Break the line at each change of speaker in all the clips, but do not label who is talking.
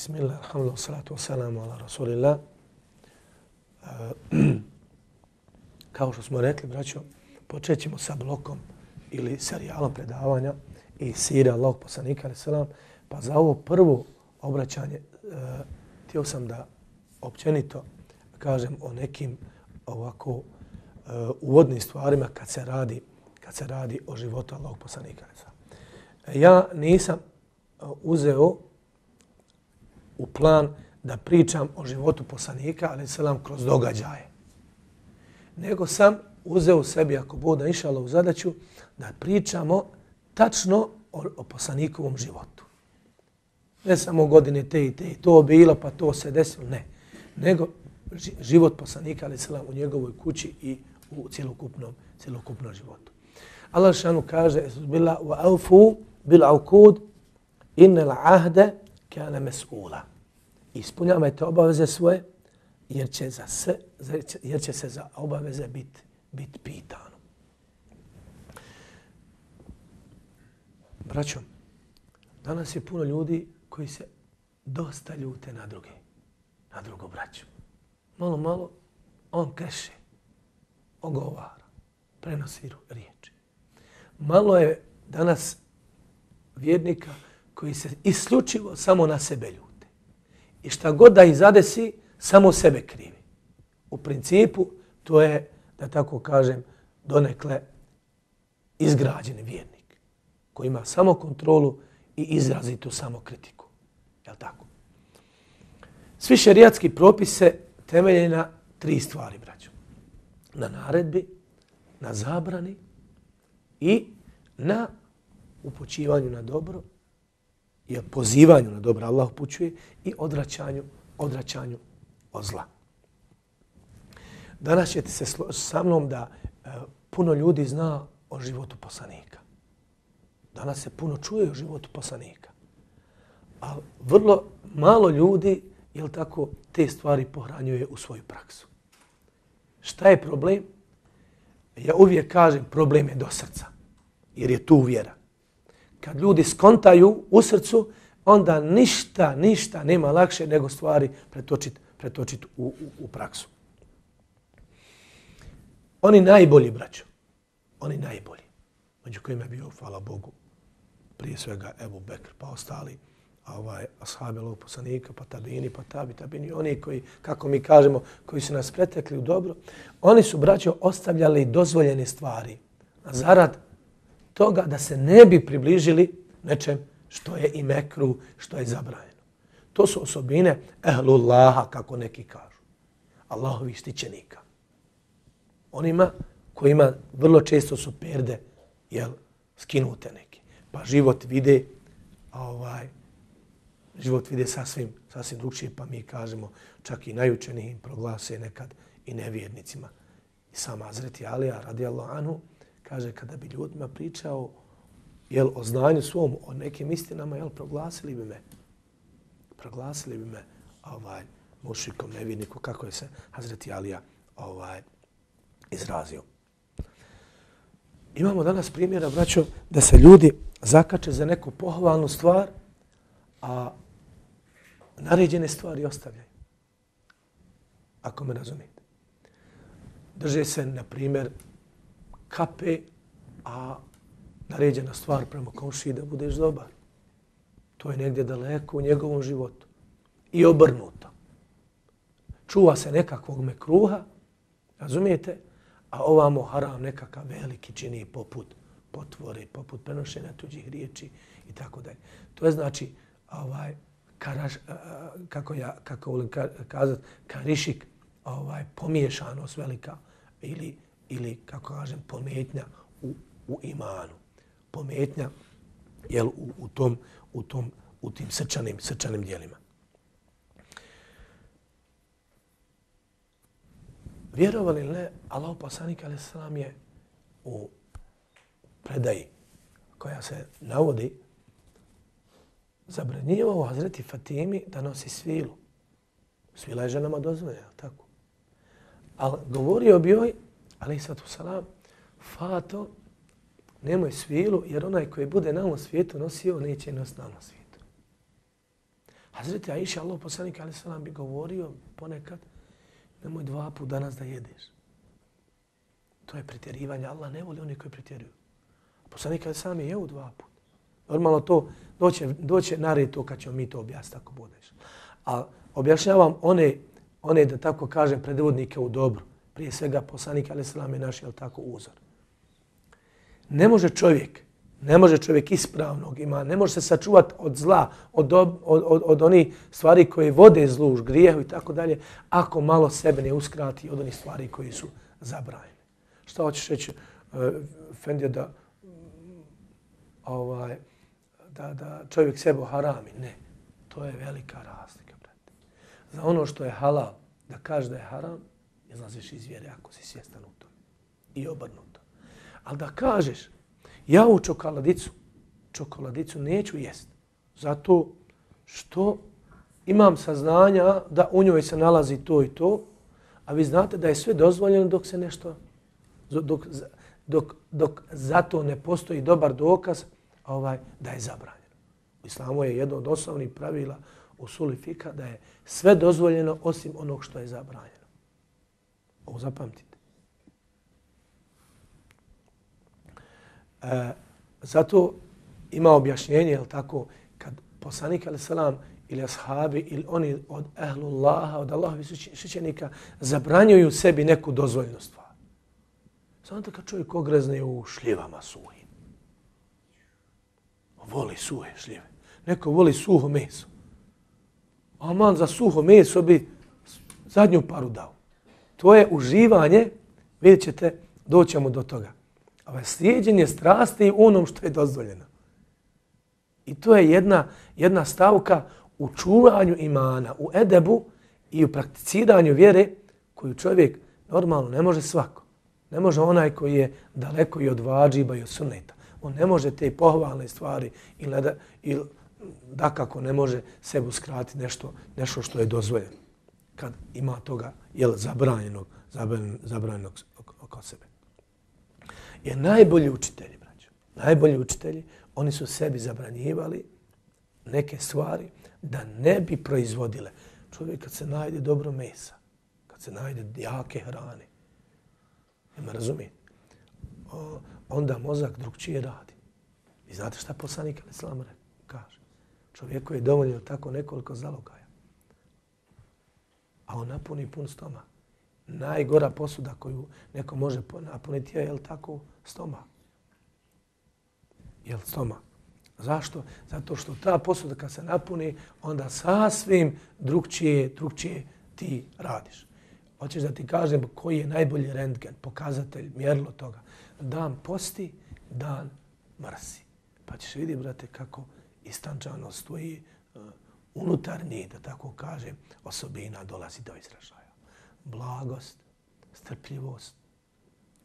Bismillah, alhamdulillah, salatu wassalamu ala rasulillah. Kao što smo rekli, braćo, počet ćemo sa blokom ili serijalom predavanja i sira Allahog poslanika, ali salam, pa za ovo prvo obraćanje e, htio sam da općenito kažem o nekim ovako e, uvodnim stvarima kad se radi kad se radi o životu Allahog poslanika. Ja nisam e, uzeo u plan da pričam o životu poslanika, ali selam kroz događaje. Nego sam uzeo u sebi, ako boda išala u zadaću, da pričamo tačno o, o poslanikovom životu. Ne samo godine te i te i to bilo, pa to se desilo, ne. Nego život poslanika, ali selam u njegovoj kući i u cjelokupnom, cjelokupnom životu. Allah šanu kaže, bila wa aufu bil aukud innal ahde kana mes'ula ispunjavajte obaveze svoje, jer će, za se, jer će se za obaveze biti bit pitano. Braćo, danas je puno ljudi koji se dosta ljute na druge, na drugo braću. Malo, malo, on kreše, ogovara, prenosi riječi. Malo je danas vjernika koji se isključivo samo na sebe ljuti i šta god da ih zadesi, samo sebe krivi. U principu, to je, da tako kažem, donekle izgrađeni vjernik koji ima samo kontrolu i izrazitu samokritiku. Je Je tako? Svi šerijatski propise temelje na tri stvari, braću. Na naredbi, na zabrani i na upočivanju na dobro i pozivanju na dobro Allah upućuje i odraćanju, odraćanju od zla. Danas ćete se sa mnom da e, puno ljudi zna o životu poslanika. Danas se puno čuje o životu poslanika. A vrlo malo ljudi, jel tako, te stvari pohranjuje u svoju praksu. Šta je problem? Ja uvijek kažem, problem je do srca. Jer je tu vjera kad ljudi skontaju u srcu, onda ništa, ništa nema lakše nego stvari pretočiti pretočit u, u, u praksu. Oni najbolji, braćo, oni najbolji, među kojima je bio, hvala Bogu, prije svega Ebu Bekr, pa ostali, ovaj, ashabi Allahog poslanika, pa tabini, pa tabi, tabini, oni koji, kako mi kažemo, koji su nas pretekli u dobro, oni su, braćo, ostavljali dozvoljene stvari zarad toga da se ne bi približili nečem što je i mekru, što je zabranjeno. To su osobine ehlullaha, kako neki kažu. Allahovi štićenika. Onima kojima vrlo često su perde jel, skinute neke. Pa život vide ovaj, život vide sasvim, sasvim drugčije, pa mi kažemo čak i najučenijim proglase nekad i nevjernicima. I sama Azreti Alija radijallahu anhu kaže kada bi ljudima pričao jel, o znanju svom, o nekim istinama, jel, proglasili bi me, proglasili bi me ovaj, mušikom, nevidniku, kako je se Hazreti Alija ovaj, izrazio. Imamo danas primjera, braćo, da se ljudi zakače za neku pohvalnu stvar, a naređene stvari ostavljaju. Ako me razumijete. Drže se, na primjer, kape, a naređena stvar prema komšiji da budeš dobar. To je negdje daleko u njegovom životu. I obrnuto. Čuva se nekakvog mekruha, razumijete? A ovamo haram nekakav veliki čini poput potvore, poput prenošenja tuđih riječi i tako dalje. To je znači, ovaj, karaš, kako ja kako volim kazati, karišik, ovaj, pomiješanost velika ili ili, kako kažem, pometnja u, u imanu. Pometnja jel, u, u, tom, u, tom, u tim srčanim, srčanim dijelima. Vjerovali li ne, Allah poslanik ali sam je u predaji koja se navodi zabranjivao Hazreti Fatimi da nosi svilu. Svila je ženama dozvoljena, tako. Ali govorio bi joj ali i salam, fato, nemoj svilu, jer onaj koji bude na ovom svijetu nosio, neće nos na ovom svijetu. Hazreti Aisha, Allah poslanik, ali salam, bi govorio ponekad, nemoj dva put danas da jedeš. To je pretjerivanje. Allah ne voli oni koji pretjeruju. Poslanik, ali salam, je jeo dva put. Normalno to doće, doće na red to kad ćemo mi to objasniti ako budeš. A objašnjavam one, one da tako kažem, predvodnike u dobru. Prije svega poslanik, ali sam je naš, jel tako, uzor. Ne može čovjek Ne može čovjek ispravnog ima, ne može se sačuvati od zla, od, od, od, od onih stvari koje vode zlu, grijehu i tako dalje, ako malo sebe ne uskrati od onih stvari koji su zabranjene. Šta hoćeš reći, uh, da, ovaj, da, da čovjek sebe harami? Ne, to je velika razlika. Brate. Za ono što je halal, da kaže da je haram, izlaziš iz vjere ako si svjestan u tome. I obrnuto. Ali da kažeš, Ja u čokoladicu, čokoladicu neću jest. Zato što imam saznanja da u njoj se nalazi to i to, a vi znate da je sve dozvoljeno dok se nešto, dok, dok, dok zato ne postoji dobar dokaz ovaj da je zabranjeno. U islamu je jedno od osnovnih pravila u sulifika da je sve dozvoljeno osim onog što je zabranjeno. Ovo zapamtite. E, zato ima objašnjenje, je tako, kad poslanik ali salam ili ashabi ili oni od ehlullaha, od Allahovi šećenika zabranjuju sebi neku dozvoljnu stvar. Samo kad čovjek ogrezne u šljivama suhim. Voli suhe šljive. Neko voli suho meso. A man za suho meso bi zadnju paru dao. To je uživanje, vidjet ćete, doćemo do toga ovaj, slijedjenje strasti u onom što je dozvoljeno. I to je jedna, jedna stavka u čuvanju imana, u edebu i u prakticiranju vjere koju čovjek normalno ne može svako. Ne može onaj koji je daleko i od vađiba i od suneta. On ne može te pohvalne stvari ili, da, ili da kako ne može sebu uskratiti nešto, nešto što je dozvoljeno kad ima toga jel, zabranjenog, zabranjenog, zabranjenog oko sebe je najbolji učitelji, braćo. Najbolji učitelji, oni su sebi zabranjivali neke stvari da ne bi proizvodile. Čovjek kad se najde dobro mesa, kad se najde jake hrane, ne me razumije, onda mozak drugčije radi. I znate šta poslanik Islam kaže? Čovjeku je dovoljno tako nekoliko zalogaja. A on napuni pun stomak najgora posuda koju neko može napuniti je, je li tako, stomak. Je li stomak? Zašto? Zato što ta posuda kad se napuni, onda sasvim drugčije, drugčije ti radiš. Hoćeš da ti kažem koji je najbolji rentgen, pokazatelj, mjerilo toga. Dan posti, dan mrsi. Pa ćeš vidjeti, brate, kako istančanost tvoji unutarnji, da tako kažem, osobina dolazi do izražaja blagost, strpljivost,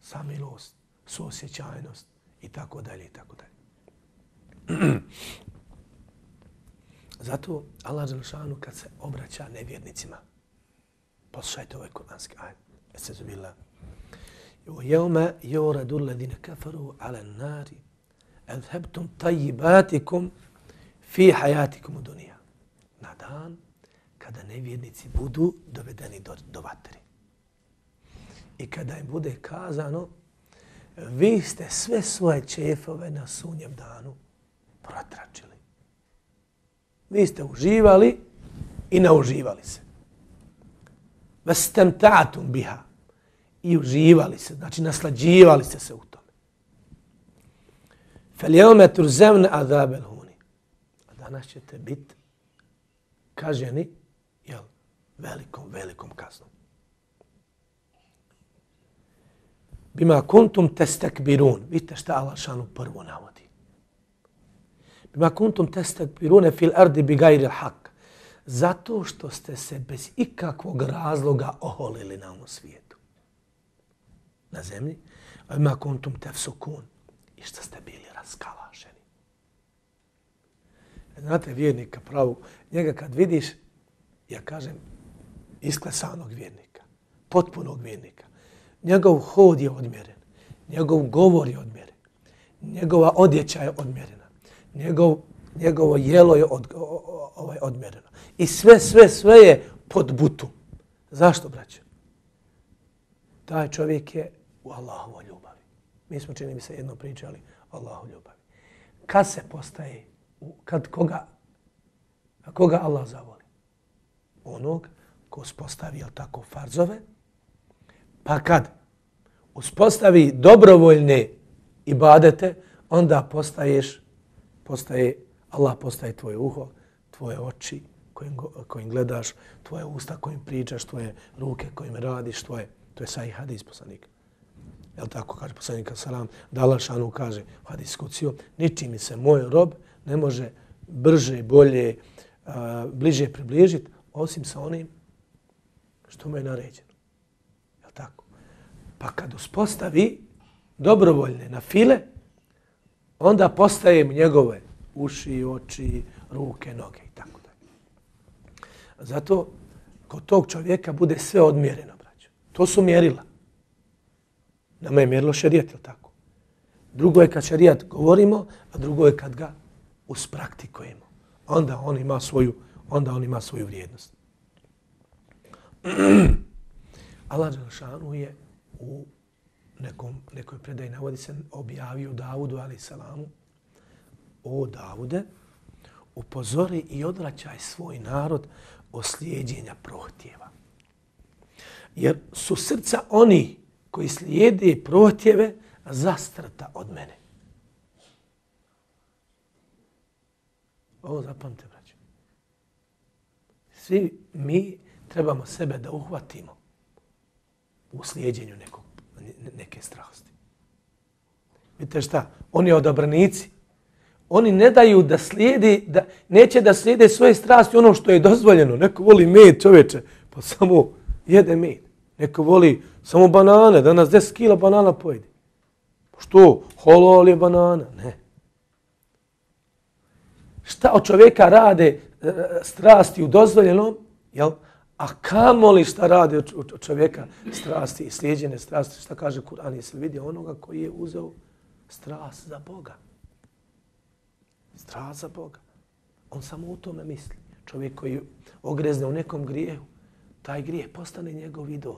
samilost, suosjećajnost i tako dalje i tako dalje. Zato Allah Đelšanu kad se obraća nevjernicima, poslušajte ovaj kuranski ajed. Jeste zubila. Jevme joradu ledine kafaru ala nari adhebtum tajibatikum fi hajatikum u. Na dan kada nevjernici budu dovedeni do, do vatre. I kada im bude kazano, vi ste sve svoje čefove na sunjem danu protračili. Vi ste uživali i nauživali se. Vestem tatum biha. I uživali se, znači naslađivali ste se u tome. Fel jeume turzevne azabel huni. A danas ćete biti kaženi velikom, velikom kaznom. Bima kuntum testakbirun. Vidite šta Allah šanu prvo navodi. Bima kuntum testakbirune fil ardi bi gajri hak. Zato što ste se bez ikakvog razloga oholili na ovom svijetu. Na zemlji. Bima kuntum tefsukun. I što ste bili raskalašeni. Znate vjernika pravu. Njega kad vidiš, ja kažem, isklesanog vjernika, potpunog vjernika. Njegov hod je odmjeren, njegov govor je odmjeren, njegova odjeća je odmjerena, njegov njegovo jelo je od, o, o, ovaj, odmjereno. I sve, sve, sve je pod butu. Zašto, braće? Taj čovjek je u Allahovoj ljubavi. Mi smo, čini mi se, jedno pričali o Allahovoj ljubavi. Kad se postaje, kad koga, koga Allah zavoli? Onog ko uspostavi, tako, farzove, pa kad uspostavi dobrovoljne ibadete, onda postaješ, postaje, Allah postaje tvoje uho, tvoje oči kojim, kojim gledaš, tvoje usta kojim pričaš, tvoje ruke kojim radiš, tvoje, to je sahih hadis poslanika. Jel tako kaže poslanika salam, da Allah šanu kaže u hadis kuciju, niči mi se moj rob ne može brže, bolje, a, bliže približiti, osim sa onim što mu je naređeno. Je tako? Pa kad uspostavi dobrovoljne na file, onda postaje mu njegove uši, oči, ruke, noge i tako dalje. Zato kod tog čovjeka bude sve odmjereno, braćo. To su mjerila. Nama je mjerilo šarijat, je tako? Drugo je kad šarijat govorimo, a drugo je kad ga uspraktikujemo. Onda on ima svoju, onda on ima svoju vrijednost. Allah Đelšanu je u nekom, nekoj predaji navodi se objavio Davudu ali salamu o Davude upozori i odraćaj svoj narod o slijedjenja prohtjeva. Jer su srca oni koji slijede prohtjeve zastrta od mene. Ovo zapamte, braćo. Svi mi trebamo sebe da uhvatimo u slijedjenju nekog, neke strasti. Vidite šta? Oni odobrnici. oni ne daju da slijedi, da, neće da slijede svoje strasti ono što je dozvoljeno. Neko voli med čoveče, pa samo jede med. Neko voli samo banane, danas 10 kila banana pojedi. Što? Holol je banana? Ne. Šta od čovjeka rade e, strasti u dozvoljenom? Jel? A kamo li šta radi od čovjeka strasti i slijedjene strasti? Šta kaže Kur'an? Jesi li vidio onoga koji je uzeo strast za Boga? Strast za Boga. On samo u tome misli. Čovjek koji ogrezne u nekom grijehu, taj grijeh postane njegov idol.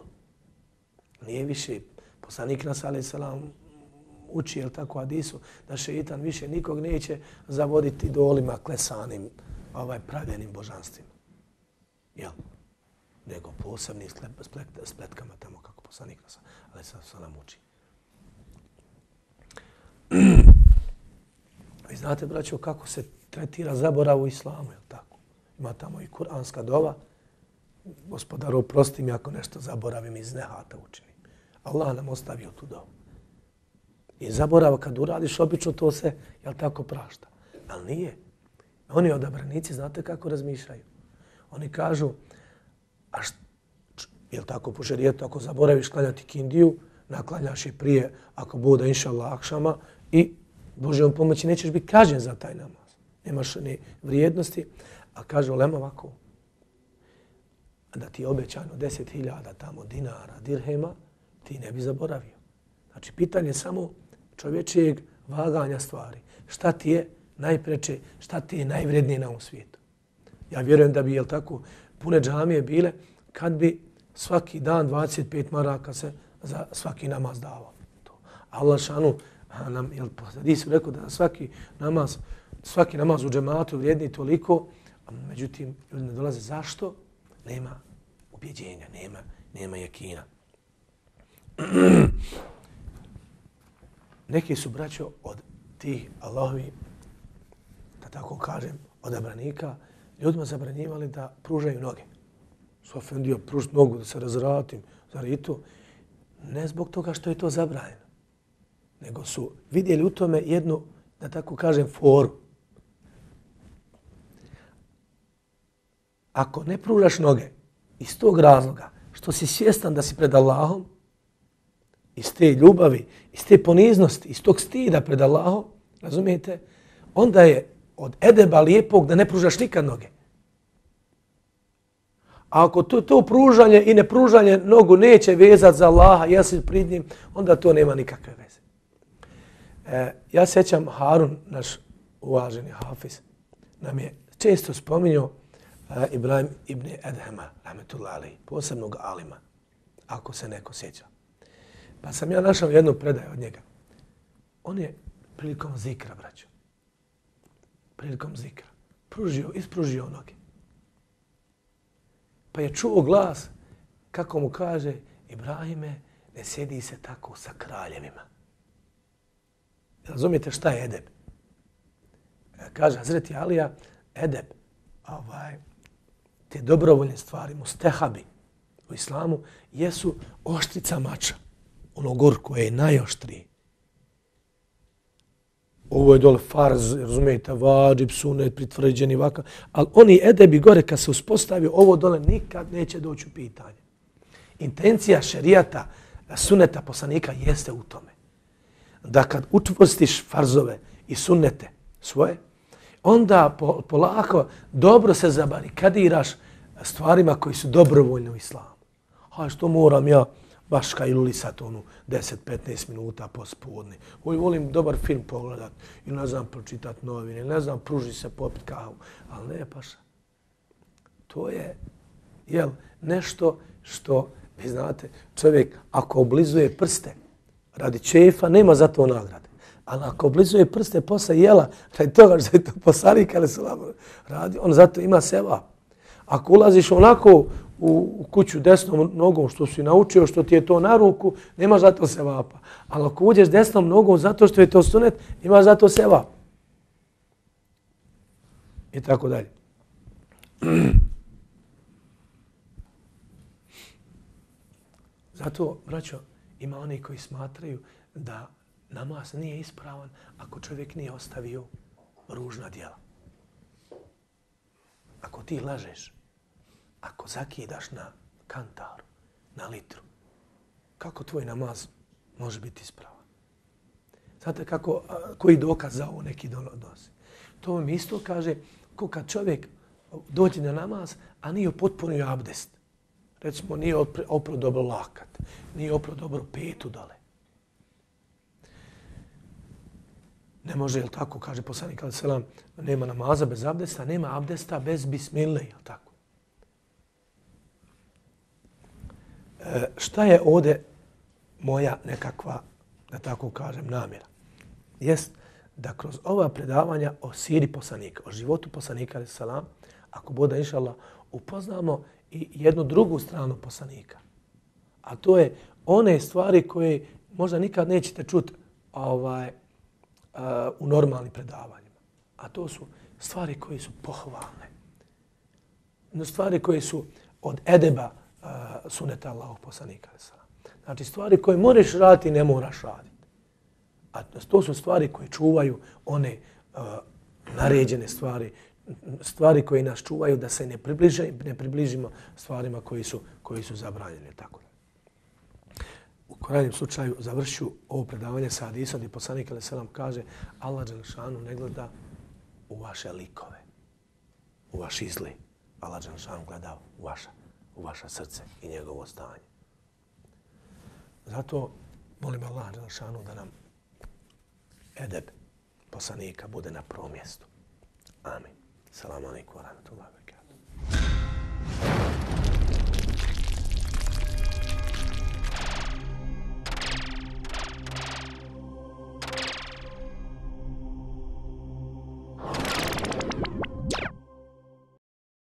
Nije više poslanik nas, ali salam, uči, jel tako, Adisu, da šeitan više nikog neće zavoditi dolima klesanim, ovaj, pravljenim božanstvima. Jel? nego posebnim splet, spletkama tamo kako poslanik nas, ali sad se nam uči. Vi znate, braćo, kako se tretira zaborav u islamu, je tako? Ima tamo i kuranska dova. Gospodaru, prosti mi ako nešto zaboravim iz nehata učinim. Allah nam ostavio tu dovu. I zaborav kad uradiš, obično to se, jel tako, prašta. Ali nije. Oni odabranici, znate kako razmišljaju? Oni kažu, A št, je tako po šarijetu, ako zaboraviš klanjati kindiju, naklanjaš je prije, ako bude inša Allah, akšama i Božijom pomoći nećeš biti kažen za taj namaz. Nemaš ni vrijednosti. A kaže Olema ovako, da ti je obećano 10.000 tamo dinara, dirhema, ti ne bi zaboravio. Znači, pitanje je samo čovječijeg vaganja stvari. Šta ti je najpreče, šta ti je najvrednije na ovom svijetu? Ja vjerujem da bi, jel tako, pune džamije bile kad bi svaki dan 25 maraka se za svaki namaz davao. To. Allah šanu nam, jel, di su rekao da svaki namaz, svaki namaz u džematu vrijedni toliko, a međutim, ljudi ne dolaze. Zašto? Nema ubjeđenja, nema, nema jakina. Neki su braćo od tih Allahovi, da tako kažem, odabranika, ljudima zabranjivali da pružaju noge. Su ofendio nogu da se razratim, zar i to? Ne zbog toga što je to zabranjeno, nego su vidjeli u tome jednu, da tako kažem, foru. Ako ne pružaš noge iz tog razloga što si svjestan da si pred Allahom, iz te ljubavi, iz te poniznosti, iz tog stida pred Allahom, razumijete, onda je od edeba lijepog da ne pružaš nikad noge. A ako to, to pružanje i ne pružanje nogu neće vezat za Allaha, ja se prid njim, onda to nema nikakve veze. E, ja sećam Harun, naš uvaženi Hafiz, nam je često spominjao e, Ibrahim ibn Edhema, rahmetullahi, posebnog alima, ako se neko sjeća. Pa sam ja našao jednu predaju od njega. On je prilikom zikra, braćo, prilikom zikra, pružio, ispružio noge. Pa je čuo glas kako mu kaže Ibrahime, ne sjedi se tako sa kraljevima. Razumijete šta je edeb? E, kaže Hazreti Alija, edeb, ovaj, te dobrovoljne stvari, mustehabi u islamu, jesu oštrica mača. Ono gor koje je najoštrije. Ovo je dole farz, razumijete, vađib, sunet, pritvrđeni, vaka. Ali oni edebi gore, kad se uspostavi, ovo dole nikad neće doći u pitanje. Intencija šerijata, suneta poslanika jeste u tome. Da kad utvrstiš farzove i sunnete svoje, onda polako dobro se zabarikadiraš stvarima koji su dobrovoljne u islamu. A što moram ja baš kaj lulisat onu 10-15 minuta pospodne. Oj, volim dobar film pogledat i ne znam pročitat novine, ne znam pruži se popit kavu. Ali ne, paša. To je jel, nešto što, vi znate, čovjek ako oblizuje prste radi čefa, nema za to nagrade. Ali ako oblizuje prste posle jela, radi toga što je to poslanik, ali se radi, on zato ima sevap. Ako ulaziš onako u kuću desnom nogom što si naučio, što ti je to na ruku, nema zato se vapa. Ali ako uđeš desnom nogom zato što je to sunet, ima zato se vapa. I tako dalje. Zato, braćo, ima oni koji smatraju da namaz nije ispravan ako čovjek nije ostavio ružna djela. Ako ti lažeš, ako zakidaš na kantaru, na litru, kako tvoj namaz može biti ispravan? Znate kako, koji dokaz za ovo neki donosi? To mi isto kaže ko kad čovjek dođe na namaz, a nije potpunio abdest. Recimo, nije opro dobro lakat, nije opro dobro petu dole. Ne može, jel tako, kaže poslanik, ali selam, nema namaza bez abdesta, nema abdesta bez bismile, jel tako? E, E, šta je ovde moja nekakva, da tako kažem, namjera? Jest da kroz ova predavanja o siri poslanika, o životu poslanika, ali salam, ako bude inšala, upoznamo i jednu drugu stranu poslanika. A to je one stvari koje možda nikad nećete čuti ovaj, uh, u normalnim predavanjima. A to su stvari koje su pohvalne. Stvari koje su od edeba, uh, suneta Allahog poslanika. Znači stvari koje možeš raditi ne moraš raditi. A to su stvari koje čuvaju one uh, naređene stvari, stvari koje nas čuvaju da se ne, približe, ne približimo stvarima koji su, koji su zabranjene. Tako U krajnjem slučaju završu ovo predavanje sa Hadisom gdje poslanik Ali Selam kaže Allah Đelšanu ne gleda u vaše likove, u vaš izli. Allah Đelšanu gleda u vaša u vaše srce i njegovo stanje. Zato molim Allah Đelšanu da nam edeb poslanika bude na prvom mjestu. Amin. Salamu alaikum wa rahmatullahi